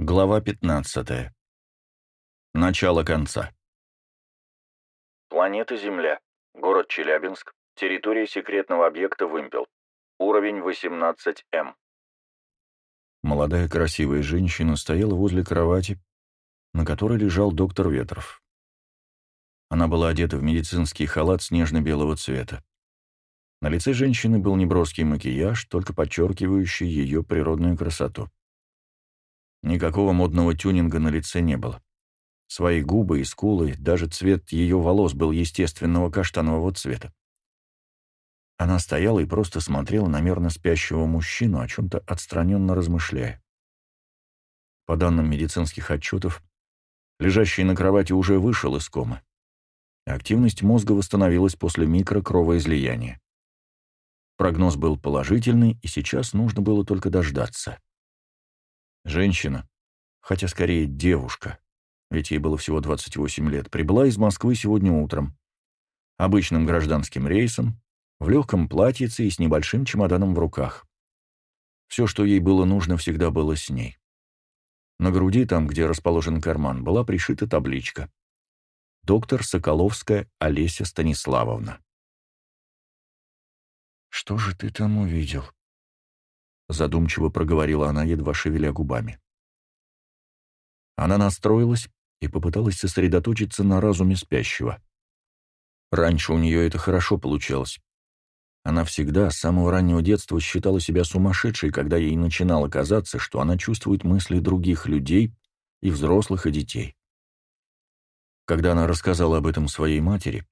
Глава 15. Начало конца. Планета Земля. Город Челябинск. Территория секретного объекта «Вымпел». Уровень 18М. Молодая красивая женщина стояла возле кровати, на которой лежал доктор Ветров. Она была одета в медицинский халат снежно-белого цвета. На лице женщины был неброский макияж, только подчеркивающий ее природную красоту. Никакого модного тюнинга на лице не было. Свои губы и скулы, даже цвет ее волос был естественного каштанового цвета. Она стояла и просто смотрела на мерно спящего мужчину, о чем-то отстраненно размышляя. По данным медицинских отчетов, лежащий на кровати уже вышел из комы. Активность мозга восстановилась после микрокровоизлияния. Прогноз был положительный, и сейчас нужно было только дождаться. Женщина, хотя скорее девушка, ведь ей было всего 28 лет, прибыла из Москвы сегодня утром. Обычным гражданским рейсом, в легком платьице и с небольшим чемоданом в руках. Все, что ей было нужно, всегда было с ней. На груди, там, где расположен карман, была пришита табличка. Доктор Соколовская Олеся Станиславовна. «Что же ты там увидел?» Задумчиво проговорила она, едва шевеля губами. Она настроилась и попыталась сосредоточиться на разуме спящего. Раньше у нее это хорошо получалось. Она всегда, с самого раннего детства, считала себя сумасшедшей, когда ей начинало казаться, что она чувствует мысли других людей, и взрослых, и детей. Когда она рассказала об этом своей матери,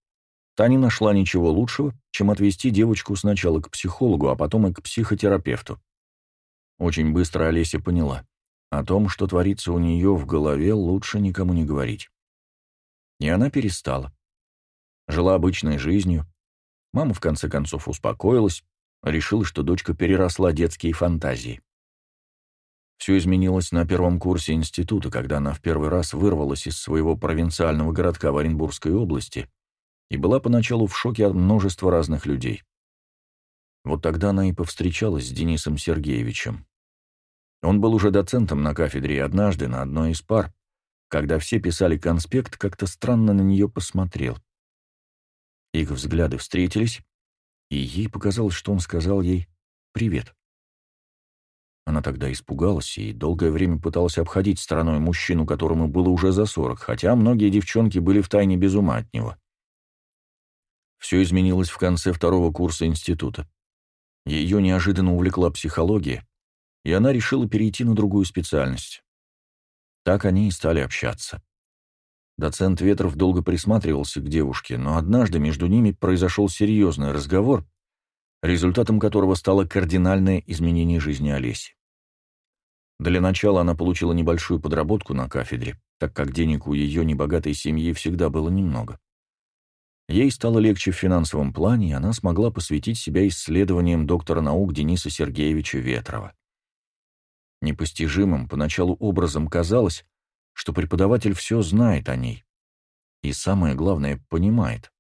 та не нашла ничего лучшего, чем отвести девочку сначала к психологу, а потом и к психотерапевту. Очень быстро Олеся поняла. О том, что творится у нее в голове, лучше никому не говорить. И она перестала. Жила обычной жизнью. Мама, в конце концов, успокоилась, решила, что дочка переросла детские фантазии. Все изменилось на первом курсе института, когда она в первый раз вырвалась из своего провинциального городка в Оренбургской области и была поначалу в шоке от множества разных людей. Вот тогда она и повстречалась с Денисом Сергеевичем. Он был уже доцентом на кафедре и однажды на одной из пар, когда все писали конспект, как-то странно на нее посмотрел. Их взгляды встретились, и ей показалось, что он сказал ей «привет». Она тогда испугалась и долгое время пыталась обходить стороной мужчину, которому было уже за сорок, хотя многие девчонки были втайне без ума от него. Все изменилось в конце второго курса института. Ее неожиданно увлекла психология, и она решила перейти на другую специальность. Так они и стали общаться. Доцент Ветров долго присматривался к девушке, но однажды между ними произошел серьезный разговор, результатом которого стало кардинальное изменение жизни Олеси. Для начала она получила небольшую подработку на кафедре, так как денег у ее небогатой семьи всегда было немного. Ей стало легче в финансовом плане, и она смогла посвятить себя исследованиям доктора наук Дениса Сергеевича Ветрова. Непостижимым поначалу образом казалось, что преподаватель все знает о ней. И самое главное, понимает.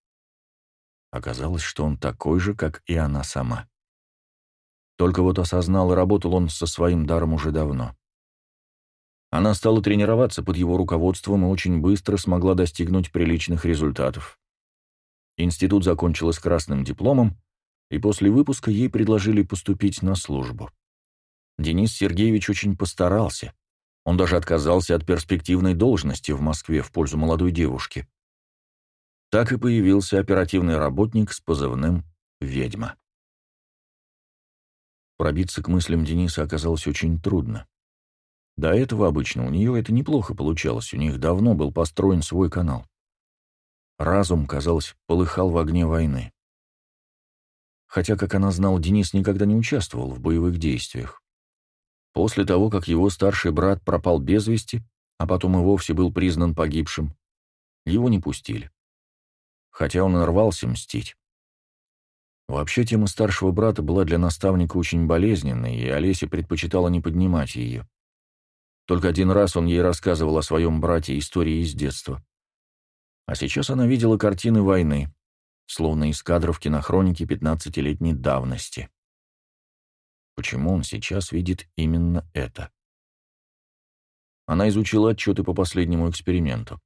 Оказалось, что он такой же, как и она сама. Только вот осознал и работал он со своим даром уже давно. Она стала тренироваться под его руководством и очень быстро смогла достигнуть приличных результатов. Институт закончила с красным дипломом, и после выпуска ей предложили поступить на службу. Денис Сергеевич очень постарался. Он даже отказался от перспективной должности в Москве в пользу молодой девушки. Так и появился оперативный работник с позывным «Ведьма». Пробиться к мыслям Дениса оказалось очень трудно. До этого обычно у нее это неплохо получалось, у них давно был построен свой канал. Разум, казалось, полыхал в огне войны. Хотя, как она знала, Денис никогда не участвовал в боевых действиях. После того, как его старший брат пропал без вести, а потом и вовсе был признан погибшим, его не пустили. Хотя он и рвался мстить. Вообще, тема старшего брата была для наставника очень болезненной, и Олеся предпочитала не поднимать ее. Только один раз он ей рассказывал о своем брате истории из детства. А сейчас она видела картины войны, словно из кадров кинохроники пятнадцатилетней давности. Почему он сейчас видит именно это? Она изучила отчеты по последнему эксперименту.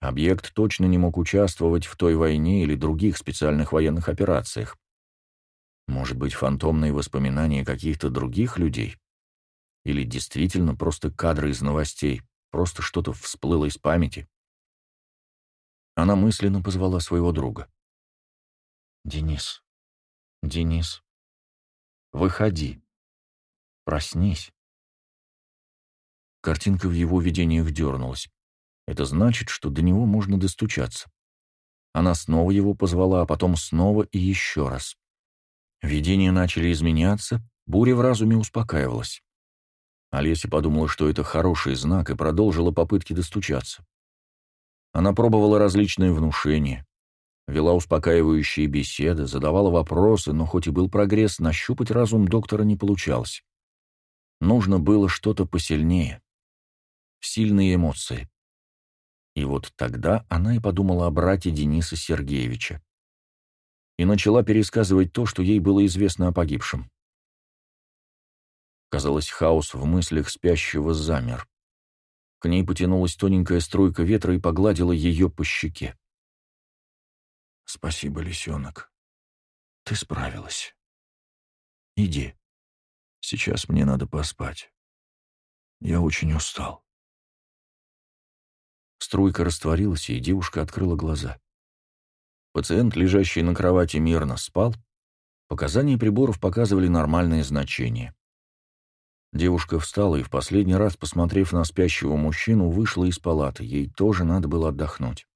Объект точно не мог участвовать в той войне или других специальных военных операциях. Может быть, фантомные воспоминания каких-то других людей? Или действительно просто кадры из новостей, просто что-то всплыло из памяти? Она мысленно позвала своего друга. «Денис, Денис, выходи, проснись». Картинка в его видениях дернулась. Это значит, что до него можно достучаться. Она снова его позвала, а потом снова и еще раз. Видения начали изменяться, буря в разуме успокаивалась. Олеся подумала, что это хороший знак, и продолжила попытки достучаться. Она пробовала различные внушения, вела успокаивающие беседы, задавала вопросы, но хоть и был прогресс, нащупать разум доктора не получалось. Нужно было что-то посильнее. Сильные эмоции. И вот тогда она и подумала о брате Дениса Сергеевича. И начала пересказывать то, что ей было известно о погибшем. Казалось, хаос в мыслях спящего замер. К ней потянулась тоненькая струйка ветра и погладила ее по щеке. «Спасибо, лисенок. Ты справилась. Иди. Сейчас мне надо поспать. Я очень устал». Струйка растворилась, и девушка открыла глаза. Пациент, лежащий на кровати, мирно спал. Показания приборов показывали нормальные значения. Девушка встала и в последний раз, посмотрев на спящего мужчину, вышла из палаты. Ей тоже надо было отдохнуть.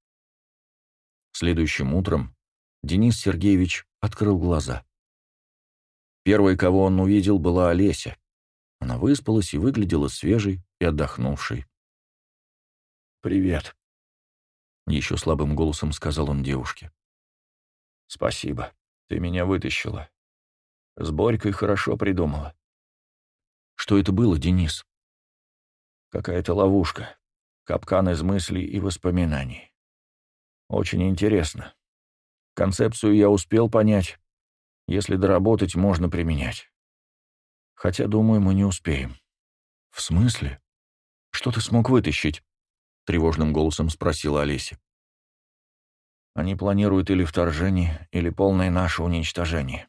Следующим утром Денис Сергеевич открыл глаза. Первой, кого он увидел, была Олеся. Она выспалась и выглядела свежей и отдохнувшей. «Привет», — еще слабым голосом сказал он девушке. «Спасибо, ты меня вытащила. С Борькой хорошо придумала. Что это было, Денис? Какая-то ловушка. Капкан из мыслей и воспоминаний. Очень интересно. Концепцию я успел понять. Если доработать, можно применять. Хотя, думаю, мы не успеем. В смысле? Что ты смог вытащить? Тревожным голосом спросила Олеся. Они планируют или вторжение, или полное наше уничтожение.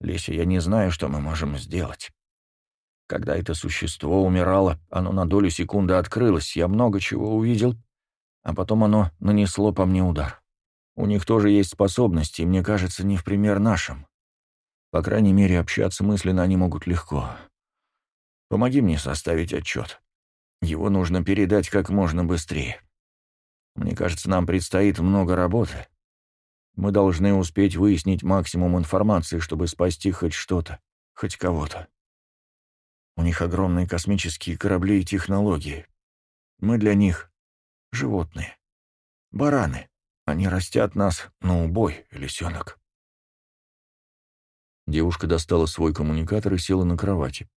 Леся, я не знаю, что мы можем сделать. Когда это существо умирало, оно на долю секунды открылось, я много чего увидел, а потом оно нанесло по мне удар. У них тоже есть способности, и мне кажется, не в пример нашим. По крайней мере, общаться мысленно они могут легко. Помоги мне составить отчет. Его нужно передать как можно быстрее. Мне кажется, нам предстоит много работы. Мы должны успеть выяснить максимум информации, чтобы спасти хоть что-то, хоть кого-то. У них огромные космические корабли и технологии. Мы для них — животные. Бараны. Они растят нас на убой, лисенок. Девушка достала свой коммуникатор и села на кровати.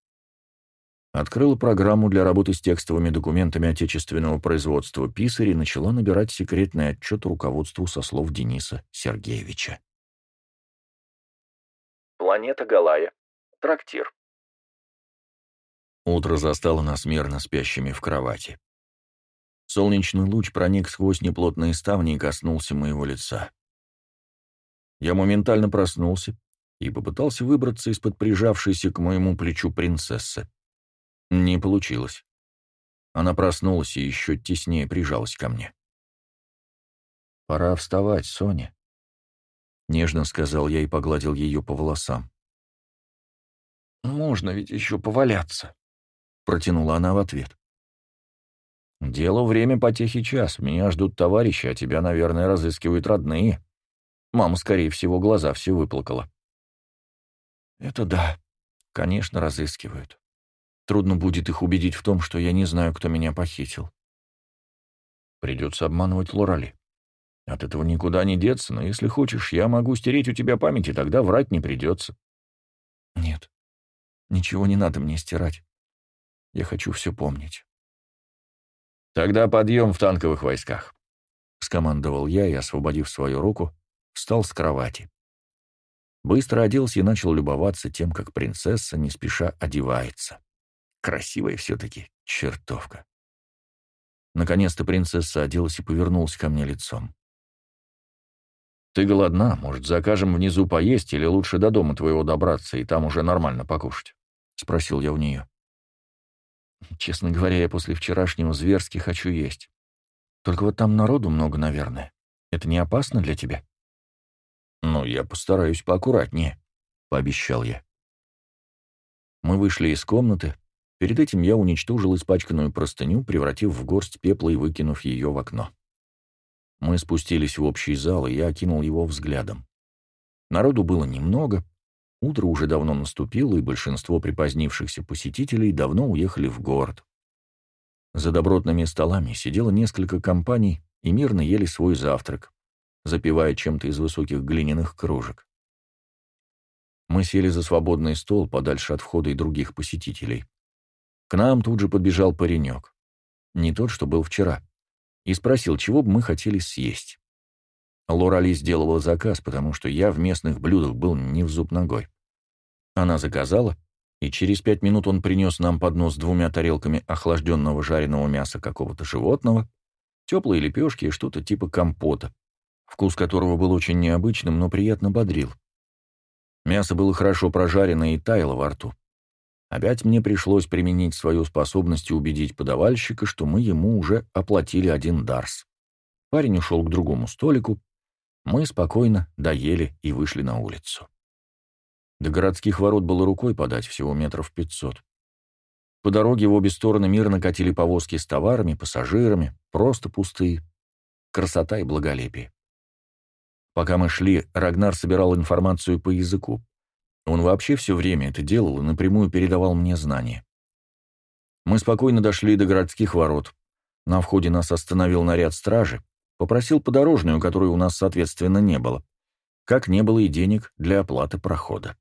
Открыла программу для работы с текстовыми документами отечественного производства «Писарь» и начала набирать секретный отчет руководству со слов Дениса Сергеевича. Планета Галая. Трактир. Утро застало нас мирно спящими в кровати. Солнечный луч проник сквозь неплотные ставни и коснулся моего лица. Я моментально проснулся и попытался выбраться из-под прижавшейся к моему плечу принцессы. Не получилось. Она проснулась и еще теснее прижалась ко мне. «Пора вставать, Соня», — нежно сказал я и погладил ее по волосам. «Можно ведь еще поваляться», протянула она в ответ. «Дело время потехи час. Меня ждут товарищи, а тебя, наверное, разыскивают родные. Мама, скорее всего, глаза все выплакала». «Это да. Конечно, разыскивают. Трудно будет их убедить в том, что я не знаю, кто меня похитил. Придется обманывать Лорали. От этого никуда не деться, но если хочешь, я могу стереть у тебя память, и тогда врать не придется». «Нет, ничего не надо мне стирать. Я хочу все помнить. «Тогда подъем в танковых войсках», — скомандовал я и, освободив свою руку, встал с кровати. Быстро оделся и начал любоваться тем, как принцесса не спеша одевается. Красивая все-таки чертовка. Наконец-то принцесса оделась и повернулась ко мне лицом. «Ты голодна, может, закажем внизу поесть или лучше до дома твоего добраться и там уже нормально покушать?» — спросил я у нее. «Честно говоря, я после вчерашнего зверски хочу есть. Только вот там народу много, наверное. Это не опасно для тебя?» «Ну, я постараюсь поаккуратнее», — пообещал я. Мы вышли из комнаты. Перед этим я уничтожил испачканную простыню, превратив в горсть пепла и выкинув ее в окно. Мы спустились в общий зал, и я окинул его взглядом. Народу было немного, утро уже давно наступило, и большинство припозднившихся посетителей давно уехали в город. За добротными столами сидело несколько компаний и мирно ели свой завтрак, запивая чем-то из высоких глиняных кружек. Мы сели за свободный стол подальше от входа и других посетителей. К нам тут же подбежал паренек. Не тот, что был вчера и спросил, чего бы мы хотели съесть. Лорали сделала заказ, потому что я в местных блюдах был не в зуб ногой. Она заказала, и через пять минут он принес нам поднос с двумя тарелками охлажденного жареного мяса какого-то животного, теплые лепешки и что-то типа компота, вкус которого был очень необычным, но приятно бодрил. Мясо было хорошо прожарено и таяло во рту. Опять мне пришлось применить свою способность и убедить подавальщика, что мы ему уже оплатили один дарс. Парень ушел к другому столику. Мы спокойно доели и вышли на улицу. До городских ворот было рукой подать всего метров пятьсот. По дороге в обе стороны мирно катили повозки с товарами, пассажирами, просто пустые. Красота и благолепие. Пока мы шли, Рагнар собирал информацию по языку. Он вообще все время это делал и напрямую передавал мне знания. Мы спокойно дошли до городских ворот. На входе нас остановил наряд стражи, попросил подорожную, которой у нас, соответственно, не было. Как не было и денег для оплаты прохода.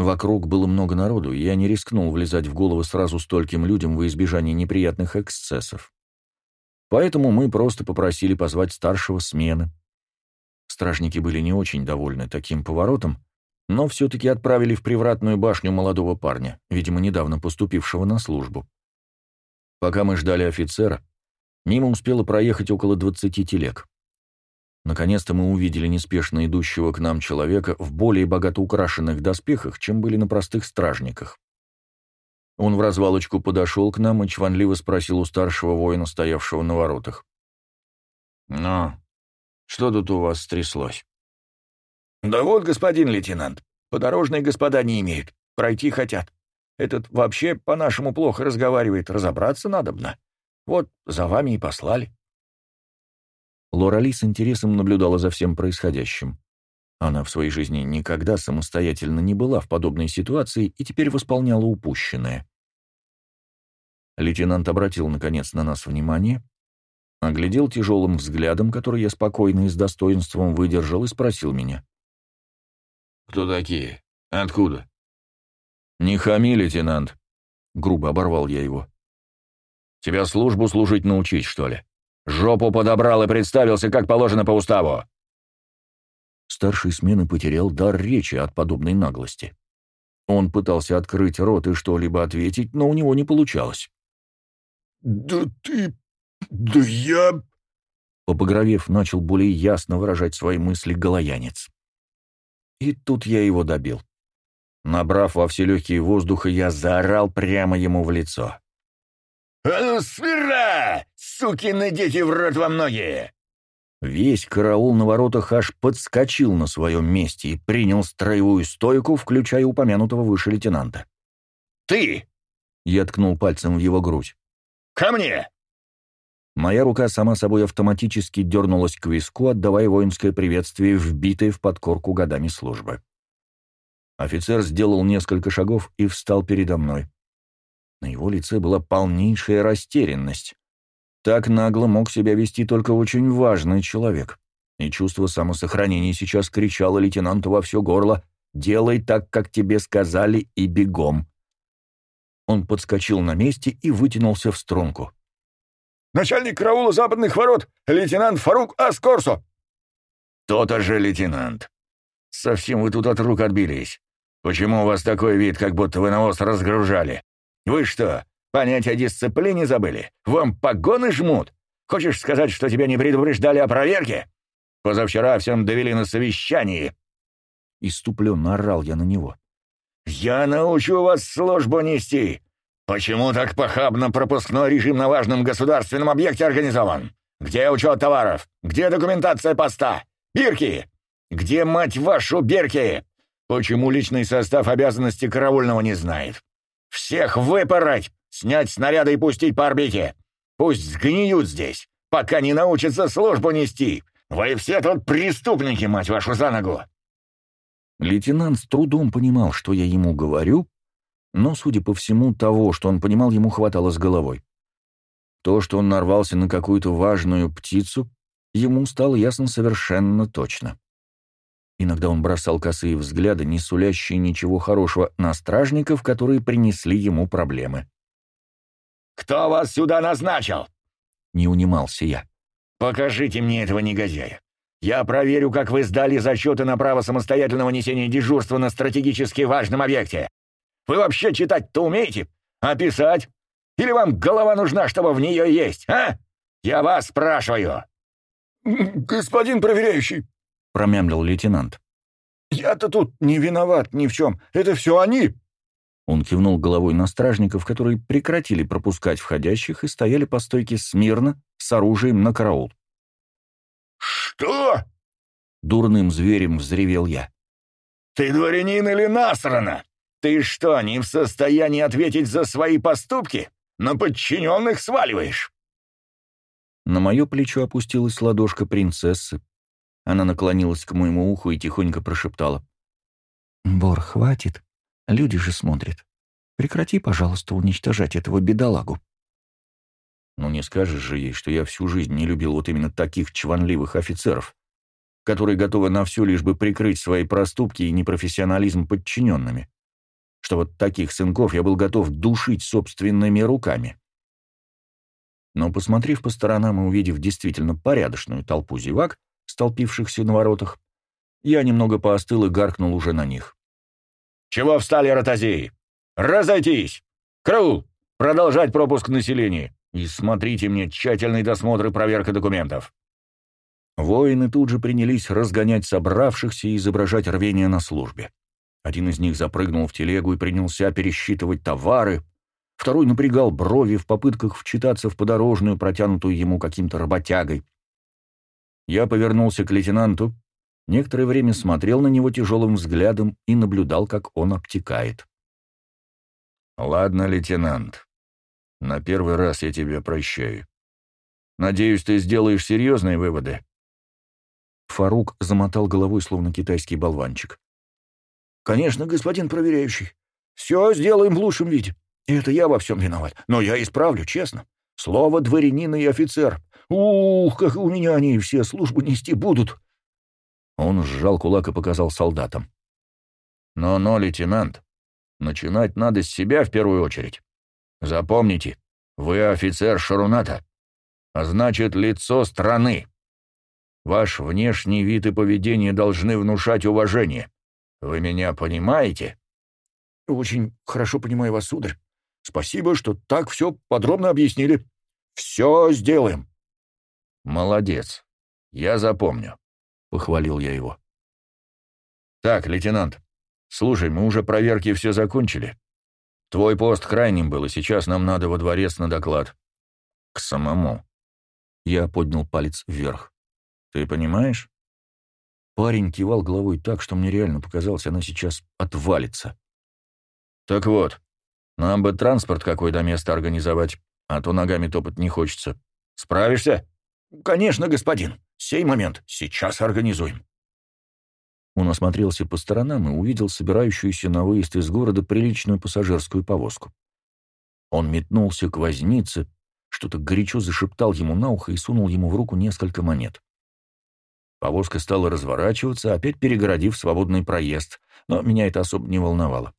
Вокруг было много народу, и я не рискнул влезать в головы сразу стольким людям во избежание неприятных эксцессов. Поэтому мы просто попросили позвать старшего смены. Стражники были не очень довольны таким поворотом, но все-таки отправили в привратную башню молодого парня, видимо, недавно поступившего на службу. Пока мы ждали офицера, мимо успело проехать около двадцати телег. Наконец-то мы увидели неспешно идущего к нам человека в более богато украшенных доспехах, чем были на простых стражниках. Он в развалочку подошел к нам и чванливо спросил у старшего воина, стоявшего на воротах. «Ну, что тут у вас стряслось?» «Да вот, господин лейтенант, подорожные господа не имеют, пройти хотят. Этот вообще по-нашему плохо разговаривает, разобраться надобно. Вот за вами и послали». Лорали с интересом наблюдала за всем происходящим. Она в своей жизни никогда самостоятельно не была в подобной ситуации и теперь восполняла упущенное. Лейтенант обратил, наконец, на нас внимание, оглядел тяжелым взглядом, который я спокойно и с достоинством выдержал, и спросил меня. «Кто такие? Откуда?» «Не хами, лейтенант», — грубо оборвал я его. «Тебя службу служить научить, что ли? Жопу подобрал и представился, как положено по уставу!» Старший смены потерял дар речи от подобной наглости. Он пытался открыть рот и что-либо ответить, но у него не получалось. «Да ты... да я...» Побагровев, начал более ясно выражать свои мысли голоянец. И тут я его добил. Набрав во все легкие воздуха, я заорал прямо ему в лицо. «А ну, смира! Сукины дети в рот во многие!» Весь караул на воротах аж подскочил на своем месте и принял строевую стойку, включая упомянутого выше лейтенанта. «Ты!» — я ткнул пальцем в его грудь. «Ко мне!» Моя рука сама собой автоматически дернулась к виску, отдавая воинское приветствие, вбитое в подкорку годами службы. Офицер сделал несколько шагов и встал передо мной. На его лице была полнейшая растерянность. Так нагло мог себя вести только очень важный человек. И чувство самосохранения сейчас кричало лейтенанту во все горло «Делай так, как тебе сказали, и бегом». Он подскочил на месте и вытянулся в струнку начальник караула западных ворот, лейтенант Фарук Аскорсо». «То-то же, лейтенант. Совсем вы тут от рук отбились. Почему у вас такой вид, как будто вы навоз разгружали? Вы что, понять о дисциплине забыли? Вам погоны жмут? Хочешь сказать, что тебя не предупреждали о проверке? Позавчера всем довели на совещании». Иступленно орал я на него. «Я научу вас службу нести. Почему так похабно пропускной режим на важном государственном объекте организован? Где учет товаров? Где документация поста? Бирки! Где, мать вашу, бирки? Почему личный состав обязанности караульного не знает? Всех выпороть, снять снаряды и пустить по орбите. Пусть сгниют здесь, пока не научатся службу нести. Вы все тут преступники, мать вашу, за ногу!» Лейтенант с трудом понимал, что я ему говорю, но, судя по всему, того, что он понимал, ему хватало с головой. То, что он нарвался на какую-то важную птицу, ему стало ясно совершенно точно. Иногда он бросал косые взгляды, не сулящие ничего хорошего, на стражников, которые принесли ему проблемы. «Кто вас сюда назначил?» — не унимался я. «Покажите мне этого негодяя. Я проверю, как вы сдали зачеты на право самостоятельного несения дежурства на стратегически важном объекте. Вы вообще читать-то умеете? А писать? Или вам голова нужна, чтобы в нее есть, а? Я вас спрашиваю!» «Господин проверяющий!» — промямлил лейтенант. «Я-то тут не виноват ни в чем. Это все они!» Он кивнул головой на стражников, которые прекратили пропускать входящих и стояли по стойке смирно, с оружием на караул. «Что?» — дурным зверем взревел я. «Ты дворянин или насрано? Ты что, не в состоянии ответить за свои поступки? На подчиненных сваливаешь?» На мое плечо опустилась ладошка принцессы, она наклонилась к моему уху и тихонько прошептала. «Бор, хватит. Люди же смотрят. Прекрати, пожалуйста, уничтожать этого бедолагу». Ну не скажешь же ей, что я всю жизнь не любил вот именно таких чванливых офицеров, которые готовы на все лишь бы прикрыть свои проступки и непрофессионализм подчиненными. Что вот таких сынков я был готов душить собственными руками. Но, посмотрев по сторонам и увидев действительно порядочную толпу зевак, столпившихся на воротах, я немного поостыл и гаркнул уже на них. «Чего встали, ротозеи? Разойтись! Крул! Продолжать пропуск населения! И смотрите мне тщательный досмотр и проверка документов!» Воины тут же принялись разгонять собравшихся и изображать рвение на службе. Один из них запрыгнул в телегу и принялся пересчитывать товары, второй напрягал брови в попытках вчитаться в подорожную, протянутую ему каким-то работягой. Я повернулся к лейтенанту, некоторое время смотрел на него тяжелым взглядом и наблюдал, как он обтекает. «Ладно, лейтенант, на первый раз я тебя прощаю. Надеюсь, ты сделаешь серьезные выводы». Фарук замотал головой, словно китайский болванчик. «Конечно, господин проверяющий. Все сделаем в лучшем виде. И это я во всем виноват. Но я исправлю, честно. Слово дворянина и офицер. Ух, как у меня они все службу нести будут!» Он сжал кулак и показал солдатам. «Но-но, лейтенант, начинать надо с себя в первую очередь. Запомните, вы офицер Шаруната, а значит, лицо страны. Ваш внешний вид и поведение должны внушать уважение. Вы меня понимаете?» «Очень хорошо понимаю вас, сударь. Спасибо, что так все подробно объяснили. Все сделаем». «Молодец. Я запомню», — похвалил я его. «Так, лейтенант, слушай, мы уже проверки все закончили. Твой пост крайним был, и сейчас нам надо во дворец на доклад. К самому». Я поднял палец вверх. «Ты понимаешь?» Парень кивал головой так, что мне реально показалось, она сейчас отвалится. «Так вот, нам бы транспорт какой до места организовать, а то ногами топать не хочется. Справишься?» «Конечно, господин. Сей момент. Сейчас организуем». Он осмотрелся по сторонам и увидел собирающуюся на выезд из города приличную пассажирскую повозку. Он метнулся к вознице, что-то горячо зашептал ему на ухо и сунул ему в руку несколько монет. Повозка стала разворачиваться, опять перегородив свободный проезд, но меня это особо не волновало.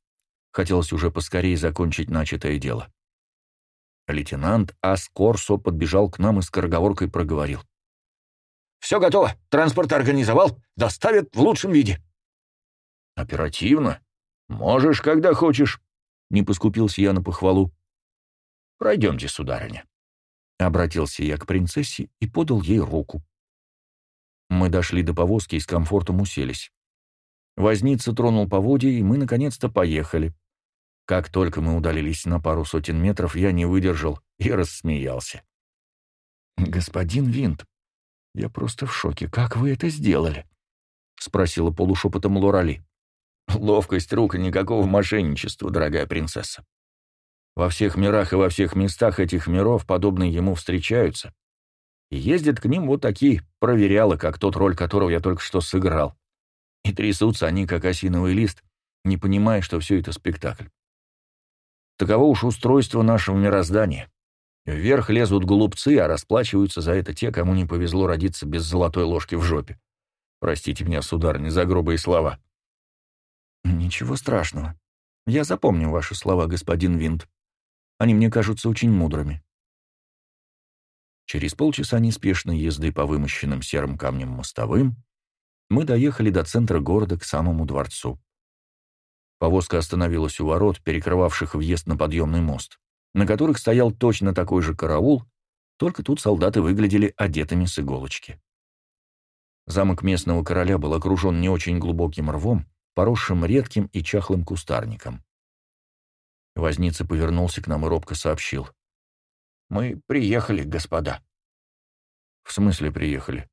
Хотелось уже поскорее закончить начатое дело. Лейтенант Аскорсо подбежал к нам и скороговоркой проговорил. «Все готово. Транспорт организовал. Доставят в лучшем виде». «Оперативно? Можешь, когда хочешь», — не поскупился я на похвалу. Пройдемте, сударыня. Обратился я к принцессе и подал ей руку. Мы дошли до повозки и с комфортом уселись. Возница тронул поводья, и мы наконец-то поехали. Как только мы удалились на пару сотен метров, я не выдержал и рассмеялся. «Господин Винт, я просто в шоке. Как вы это сделали?» — спросила полушепотом Лорали. «Ловкость рук и никакого мошенничества, дорогая принцесса. Во всех мирах и во всех местах этих миров подобные ему встречаются. И ездят к ним вот такие проверялы, как тот роль которого я только что сыграл. И трясутся они, как осиновый лист, не понимая, что все это спектакль. Таково уж устройство нашего мироздания. Вверх лезут глупцы, а расплачиваются за это те, кому не повезло родиться без золотой ложки в жопе. Простите меня, сударыня, за грубые слова. Ничего страшного. Я запомню ваши слова, господин Винт. Они мне кажутся очень мудрыми. Через полчаса неспешной езды по вымощенным серым камнем мостовым мы доехали до центра города к самому дворцу. Повозка остановилась у ворот, перекрывавших въезд на подъемный мост на которых стоял точно такой же караул, только тут солдаты выглядели одетыми с иголочки. Замок местного короля был окружен не очень глубоким рвом, поросшим редким и чахлым кустарником. Возница повернулся к нам и робко сообщил. «Мы приехали, господа». «В смысле приехали?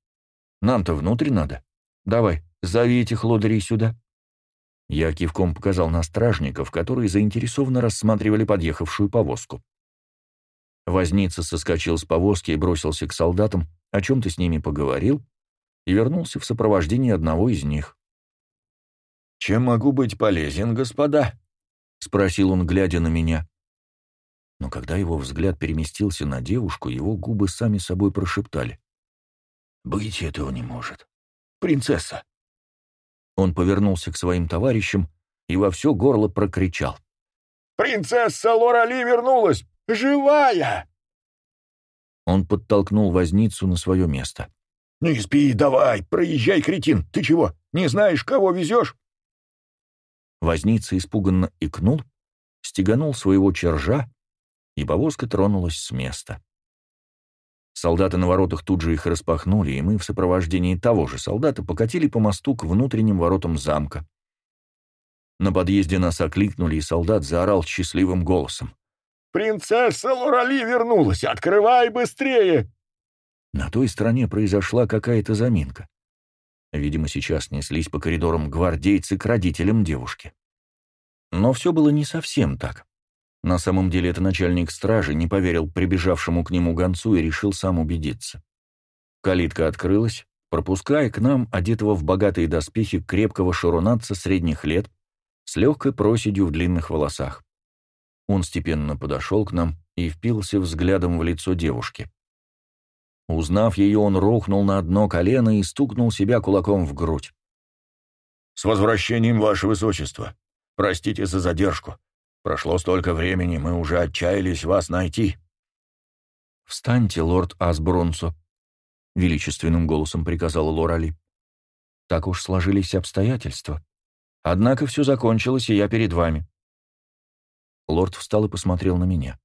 Нам-то внутрь надо. Давай, зови этих лодырей сюда». Я кивком показал на стражников, которые заинтересованно рассматривали подъехавшую повозку. Возница соскочил с повозки и бросился к солдатам, о чем-то с ними поговорил и вернулся в сопровождении одного из них. «Чем могу быть полезен, господа?» — спросил он, глядя на меня. Но когда его взгляд переместился на девушку, его губы сами собой прошептали. «Быть этого не может. Принцесса!» Он повернулся к своим товарищам и во все горло прокричал. «Принцесса Лорали вернулась! Живая!» Он подтолкнул возницу на свое место. «Не спи, давай, проезжай, кретин! Ты чего, не знаешь, кого везешь?» Возница испуганно икнул, стеганул своего чержа, и повозка тронулась с места. Солдаты на воротах тут же их распахнули, и мы в сопровождении того же солдата покатили по мосту к внутренним воротам замка. На подъезде нас окликнули, и солдат заорал счастливым голосом. «Принцесса Лорали вернулась! Открывай быстрее!» На той стороне произошла какая-то заминка. Видимо, сейчас неслись по коридорам гвардейцы к родителям девушки. Но все было не совсем так. На самом деле это начальник стражи не поверил прибежавшему к нему гонцу и решил сам убедиться. Калитка открылась, пропуская к нам одетого в богатые доспехи крепкого шарунатца средних лет с легкой проседью в длинных волосах. Он степенно подошел к нам и впился взглядом в лицо девушки. Узнав ее, он рухнул на одно колено и стукнул себя кулаком в грудь. «С возвращением, Ваше Высочество! Простите за задержку. Прошло столько времени, мы уже отчаялись вас найти». «Встаньте, лорд Асбронсо», — величественным голосом приказала Лорали. «Так уж сложились обстоятельства. Однако все закончилось, и я перед вами». Лорд встал и посмотрел на меня.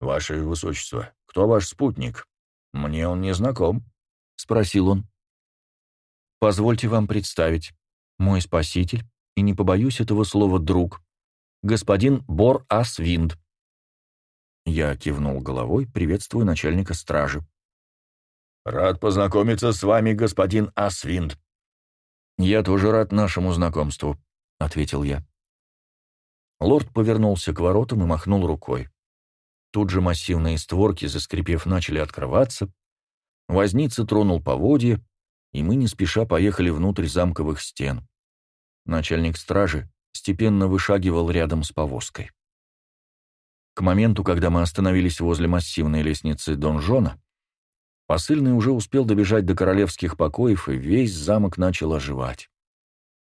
«Ваше Высочество, кто ваш спутник? Мне он не знаком», — спросил он. «Позвольте вам представить. Мой спаситель, и не побоюсь этого слова «друг», господин Бор Асвинд». Я кивнул головой, приветствуя начальника стражи. «Рад познакомиться с вами, господин Асвинд». «Я тоже рад нашему знакомству», — ответил я. Лорд повернулся к воротам и махнул рукой. Тут же массивные створки, заскрипев, начали открываться. Возница тронул поводья, и мы не спеша поехали внутрь замковых стен. Начальник стражи степенно вышагивал рядом с повозкой. К моменту, когда мы остановились возле массивной лестницы донжона, посыльный уже успел добежать до королевских покоев, и весь замок начал оживать.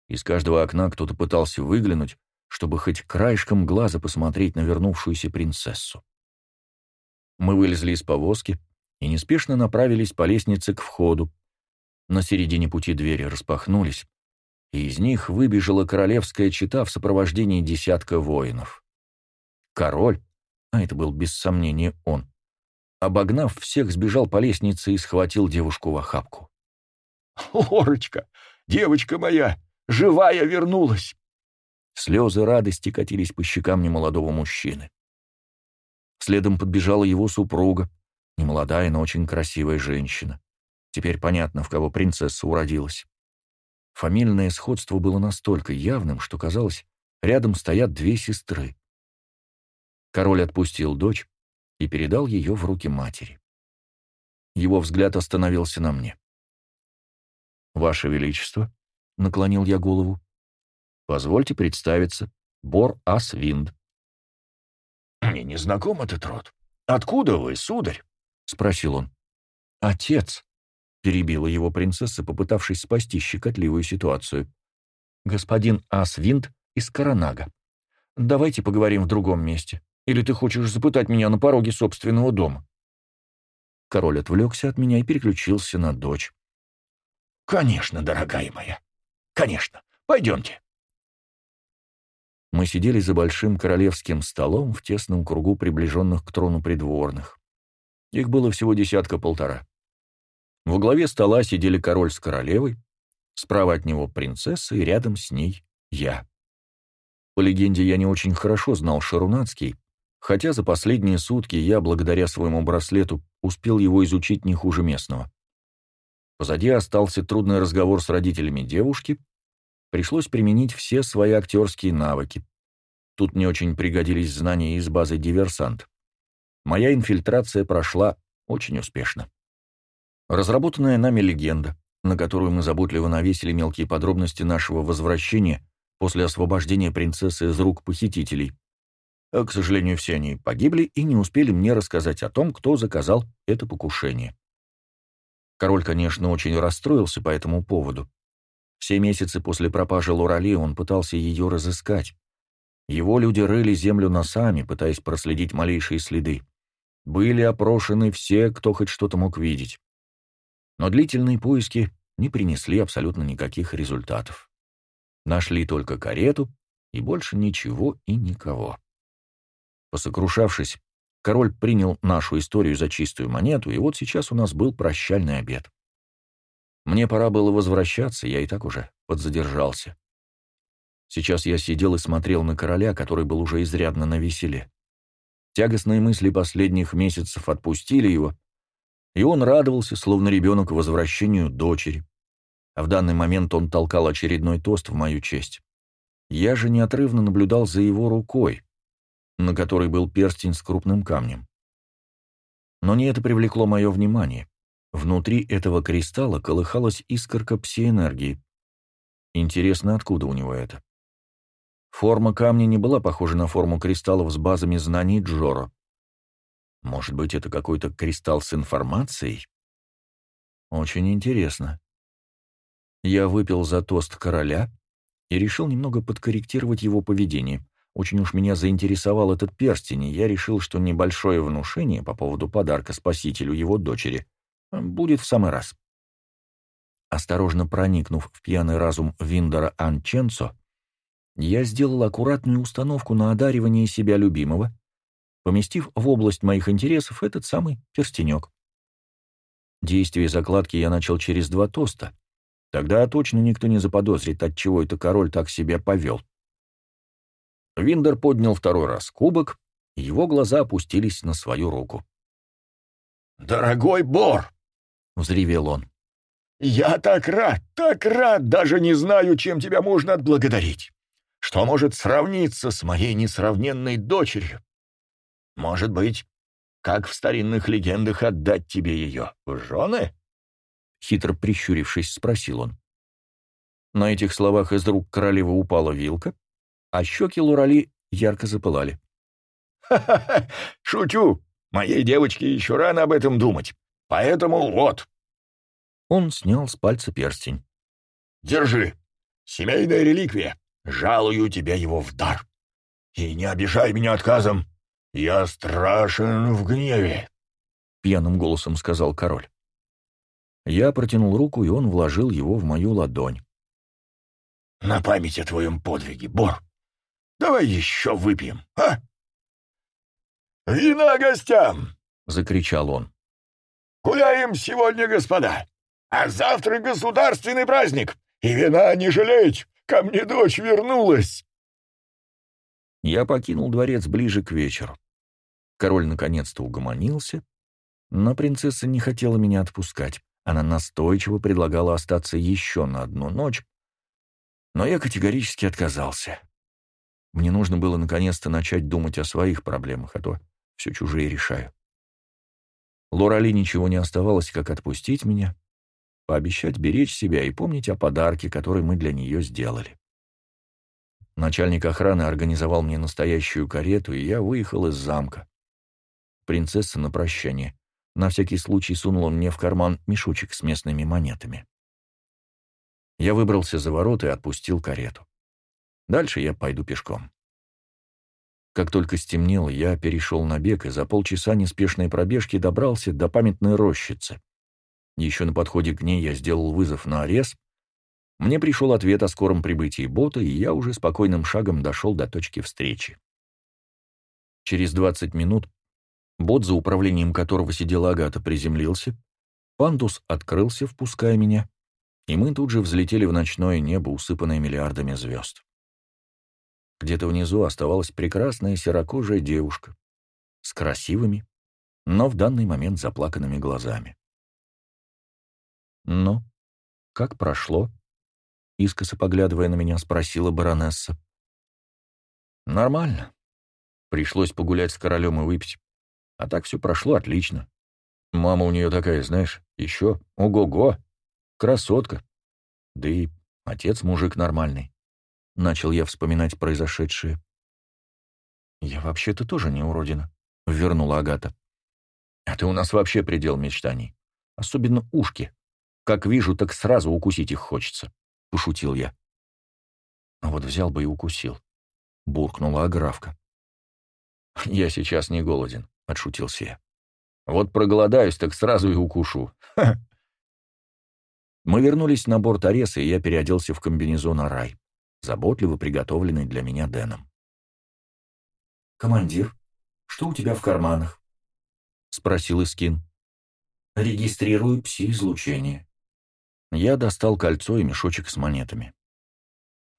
Из каждого окна кто-то пытался выглянуть, чтобы хоть краешком глаза посмотреть на вернувшуюся принцессу. Мы вылезли из повозки и неспешно направились по лестнице к входу. На середине пути двери распахнулись, и из них выбежала королевская чита в сопровождении десятка воинов. Король, а это был без сомнения он, обогнав всех, сбежал по лестнице и схватил девушку в охапку. «Орочка, девочка моя, живая вернулась!» Слезы радости катились по щекам немолодого мужчины. Следом подбежала его супруга, немолодая, но очень красивая женщина. Теперь понятно, в кого принцесса уродилась. Фамильное сходство было настолько явным, что казалось, рядом стоят две сестры. Король отпустил дочь и передал ее в руки матери. Его взгляд остановился на мне. «Ваше Величество», — наклонил я голову, — «позвольте представиться, Бор Асвинд». «Мне не знаком этот род. Откуда вы, сударь?» — спросил он. «Отец», — перебила его принцесса, попытавшись спасти щекотливую ситуацию. «Господин Асвинд из Коронага. Давайте поговорим в другом месте. Или ты хочешь запытать меня на пороге собственного дома?» Король отвлекся от меня и переключился на дочь. «Конечно, дорогая моя. Конечно. Пойдемте». Мы сидели за большим королевским столом в тесном кругу приближенных к трону придворных. Их было всего десятка-полтора. Во главе стола сидели король с королевой, справа от него принцесса и рядом с ней я. По легенде, я не очень хорошо знал Шарунацкий, хотя за последние сутки я, благодаря своему браслету, успел его изучить не хуже местного. Позади остался трудный разговор с родителями девушки, пришлось применить все свои актерские навыки. Тут мне очень пригодились знания из базы «Диверсант». Моя инфильтрация прошла очень успешно. Разработанная нами легенда, на которую мы заботливо навесили мелкие подробности нашего возвращения после освобождения принцессы из рук похитителей, а, к сожалению, все они погибли и не успели мне рассказать о том, кто заказал это покушение. Король, конечно, очень расстроился по этому поводу. Все месяцы после пропажи Лорали он пытался ее разыскать. Его люди рыли землю носами, пытаясь проследить малейшие следы. Были опрошены все, кто хоть что-то мог видеть. Но длительные поиски не принесли абсолютно никаких результатов. Нашли только карету, и больше ничего и никого. Посокрушавшись, король принял нашу историю за чистую монету, и вот сейчас у нас был прощальный обед. Мне пора было возвращаться, я и так уже подзадержался. Сейчас я сидел и смотрел на короля, который был уже изрядно на веселе. Тягостные мысли последних месяцев отпустили его, и он радовался, словно ребенок, возвращению дочери. А в данный момент он толкал очередной тост в мою честь. Я же неотрывно наблюдал за его рукой, на которой был перстень с крупным камнем. Но не это привлекло мое внимание. Внутри этого кристалла колыхалась искорка псиэнергии. Интересно, откуда у него это? Форма камня не была похожа на форму кристаллов с базами знаний Джоро. Может быть, это какой-то кристалл с информацией? Очень интересно. Я выпил за тост короля и решил немного подкорректировать его поведение. Очень уж меня заинтересовал этот перстень, и я решил, что небольшое внушение по поводу подарка спасителю его дочери будет в самый раз. Осторожно проникнув в пьяный разум Виндора Анченцо, я сделал аккуратную установку на одаривание себя любимого, поместив в область моих интересов этот самый перстенек. Действие закладки я начал через два тоста. Тогда точно никто не заподозрит, от чего это король так себя повел. Виндер поднял второй раз кубок, и его глаза опустились на свою руку. «Дорогой Бор!» — взревел он. «Я так рад, так рад, даже не знаю, чем тебя можно отблагодарить. Что может сравниться с моей несравненной дочерью? Может быть, как в старинных легендах отдать тебе ее в жены?» Хитро прищурившись, спросил он. На этих словах из рук королевы упала вилка, а щеки Лурали ярко запылали. «Ха-ха-ха! Шучу! Моей девочке еще рано об этом думать. Поэтому вот!» Он снял с пальца перстень. «Держи! Семейная реликвия! Жалую тебе его в дар! И не обижай меня отказом! Я страшен в гневе!» Пьяным голосом сказал король. Я протянул руку, и он вложил его в мою ладонь. «На память о твоем подвиге, Бор!» Давай еще выпьем, а?» «Вина гостям!» — закричал он. «Гуляем сегодня, господа, а завтра государственный праздник, и вина не жалеть, ко мне дочь вернулась!» Я покинул дворец ближе к вечеру. Король наконец-то угомонился, но принцесса не хотела меня отпускать. Она настойчиво предлагала остаться еще на одну ночь, но я категорически отказался. Мне нужно было наконец-то начать думать о своих проблемах, а то все чужие решаю. Лорали ничего не оставалось, как отпустить меня, пообещать беречь себя и помнить о подарке, который мы для нее сделали. Начальник охраны организовал мне настоящую карету, и я выехал из замка. Принцесса на прощание на всякий случай сунула мне в карман мешочек с местными монетами. Я выбрался за ворота и отпустил карету. Дальше я пойду пешком. Как только стемнело, я перешел на бег и за полчаса неспешной пробежки добрался до памятной рощицы. Еще на подходе к ней я сделал вызов на арес. Мне пришел ответ о скором прибытии бота, и я уже спокойным шагом дошел до точки встречи. Через 20 минут бот, за управлением которого сидела Агата, приземлился, пандус открылся, впуская меня, и мы тут же взлетели в ночное небо, усыпанное миллиардами звезд. Где-то внизу оставалась прекрасная серокожая девушка с красивыми, но в данный момент заплаканными глазами. «Ну, как прошло?» — искоса поглядывая на меня, спросила баронесса. «Нормально. Пришлось погулять с королем и выпить. А так все прошло отлично. Мама у нее такая, знаешь, еще ого-го, красотка. Да и отец мужик нормальный. Начал я вспоминать произошедшее. «Я вообще-то тоже не уродина», — вернула Агата. «А ты у нас вообще предел мечтаний. Особенно ушки. Как вижу, так сразу укусить их хочется», — пошутил я. «А вот взял бы и укусил», — буркнула Аграфка. «Я сейчас не голоден», — отшутился я. «Вот проголодаюсь, так сразу и укушу. Мы вернулись на борт Ареса, и я переоделся в комбинезон Арай заботливо приготовленный для меня Дэном. «Командир, что у тебя в карманах?» — спросил Искин. «Регистрирую пси-излучение». Я достал кольцо и мешочек с монетами.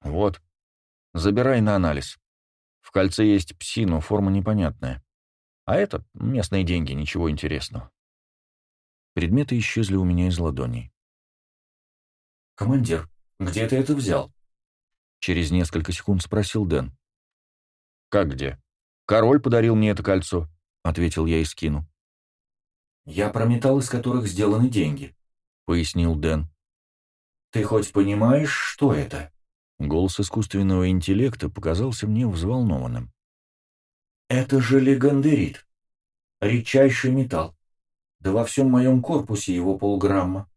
«Вот, забирай на анализ. В кольце есть пси, но форма непонятная. А это местные деньги, ничего интересного». Предметы исчезли у меня из ладоней. «Командир, где ты это взял?» Через несколько секунд спросил Дэн. «Как где? Король подарил мне это кольцо», — ответил я и скину. «Я про металл, из которых сделаны деньги», — пояснил Дэн. «Ты хоть понимаешь, что это?» Голос искусственного интеллекта показался мне взволнованным. «Это же легандерит. Редчайший металл. Да во всем моем корпусе его полграмма.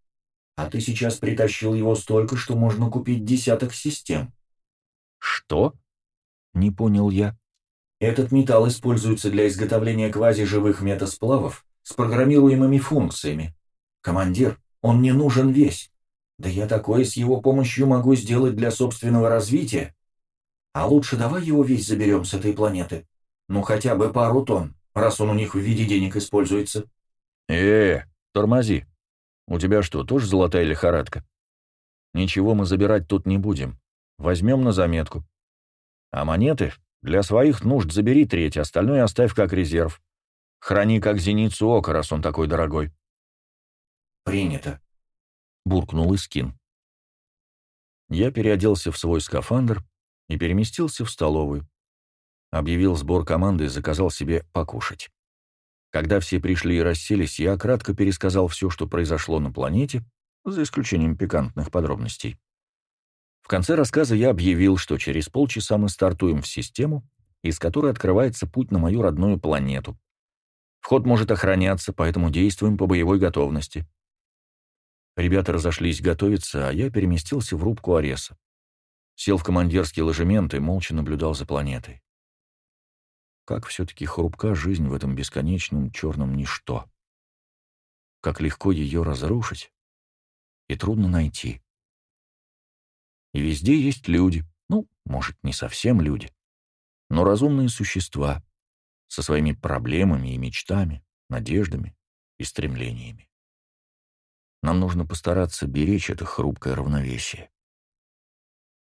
А ты сейчас притащил его столько, что можно купить десяток систем. «Что?» — не понял я. «Этот металл используется для изготовления квазиживых метасплавов с программируемыми функциями. Командир, он не нужен весь. Да я такое с его помощью могу сделать для собственного развития. А лучше давай его весь заберем с этой планеты. Ну, хотя бы пару тонн, раз он у них в виде денег используется». «Э, -э тормози. У тебя что, тоже золотая лихорадка? Ничего мы забирать тут не будем. Возьмем на заметку. А монеты для своих нужд забери треть, остальное оставь как резерв. Храни как зеницу ока, раз он такой дорогой. Принято, буркнул Искин. Я переоделся в свой скафандр и переместился в столовую. Объявил сбор команды и заказал себе покушать. Когда все пришли и расселись, я кратко пересказал все, что произошло на планете, за исключением пикантных подробностей. В конце рассказа я объявил, что через полчаса мы стартуем в систему, из которой открывается путь на мою родную планету. Вход может охраняться, поэтому действуем по боевой готовности. Ребята разошлись готовиться, а я переместился в рубку Ареса. Сел в командирский ложемент и молча наблюдал за планетой. Как все-таки хрупка жизнь в этом бесконечном черном ничто. Как легко ее разрушить и трудно найти. И везде есть люди. Ну, может, не совсем люди, но разумные существа. со своими проблемами и мечтами, надеждами и стремлениями. Нам нужно постараться беречь это хрупкое равновесие.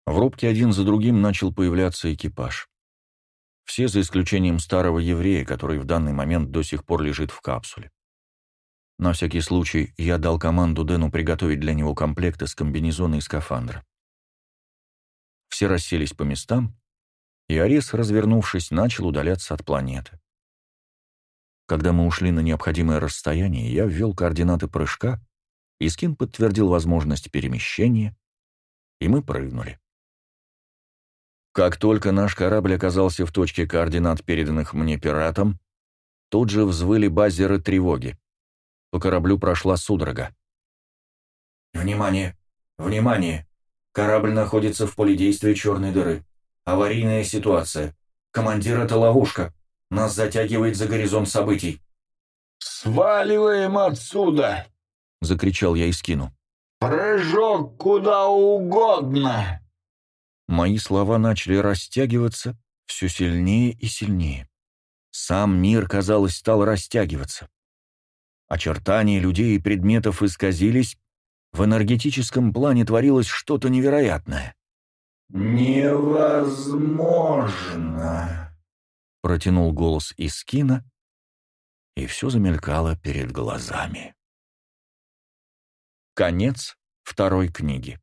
В рубке один за другим начал появляться экипаж. Все за исключением старого еврея, который в данный момент до сих пор лежит в капсуле. На всякий случай я дал команду Дэну приготовить для него комплект из комбинезона и скафандра. Все расселись по местам, и Арис, развернувшись, начал удаляться от планеты. Когда мы ушли на необходимое расстояние, я ввел координаты прыжка, и Скин подтвердил возможность перемещения, и мы прыгнули. Как только наш корабль оказался в точке координат, переданных мне пиратом, тут же взвыли базеры тревоги. По кораблю прошла судорога. «Внимание! Внимание! Корабль находится в поле действия черной дыры. Аварийная ситуация. Командир, это ловушка. Нас затягивает за горизонт событий». «Сваливаем отсюда!» — закричал я и скину. «Прыжок куда угодно!» Мои слова начали растягиваться все сильнее и сильнее. Сам мир, казалось, стал растягиваться. Очертания людей и предметов исказились, в энергетическом плане творилось что-то невероятное. «Невозможно!» — протянул голос из кино, и все замелькало перед глазами. Конец второй книги.